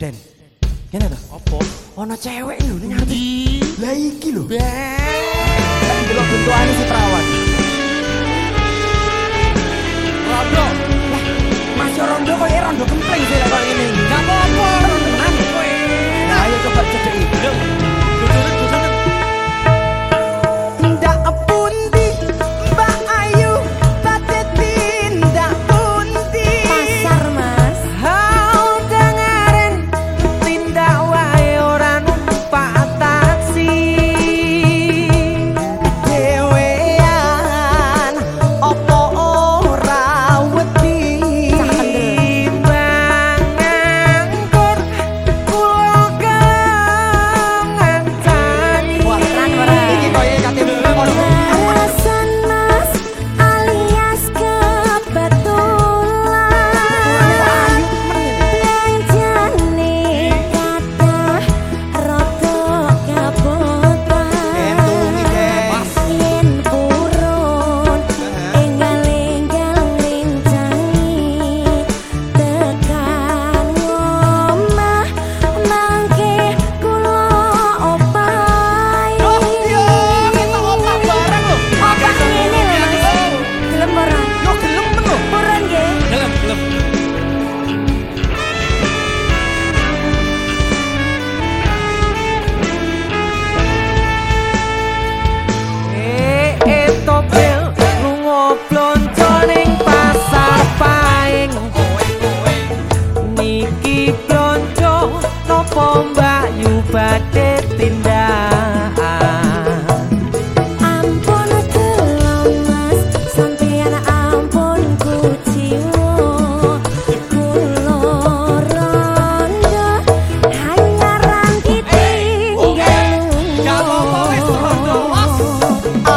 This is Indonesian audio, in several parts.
Den. Kene to? Apa? Ana cewek lho ning ati. Lah iki lho. Ben. Delok bentukane si perawan. Rondo. Lah, Mas Rondo koyo ya? rondo kempling sih kok ngene. Enggak apa-apa, ayo coba cedeki.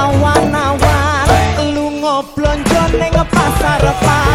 awan-awan lunga blonjo ning pasar pasar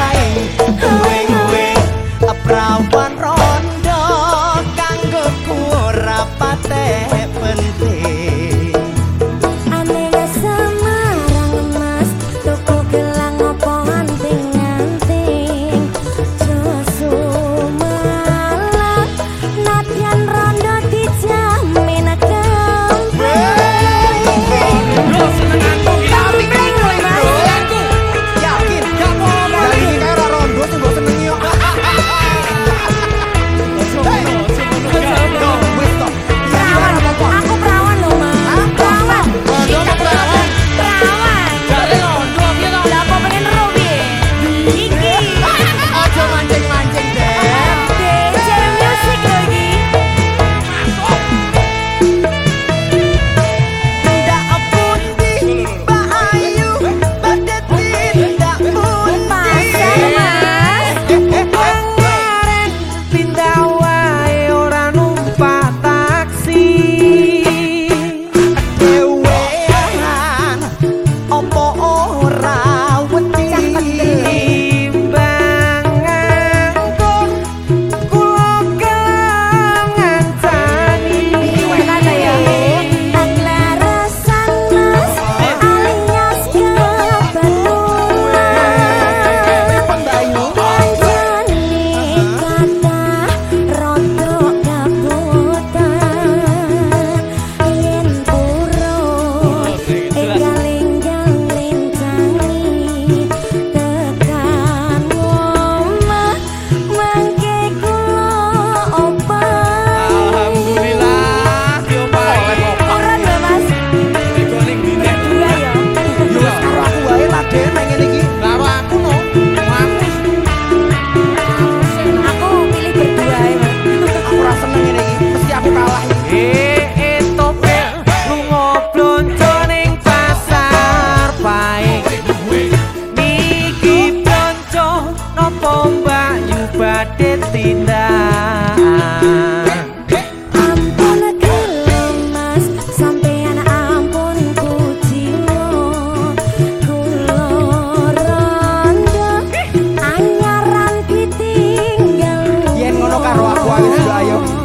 liar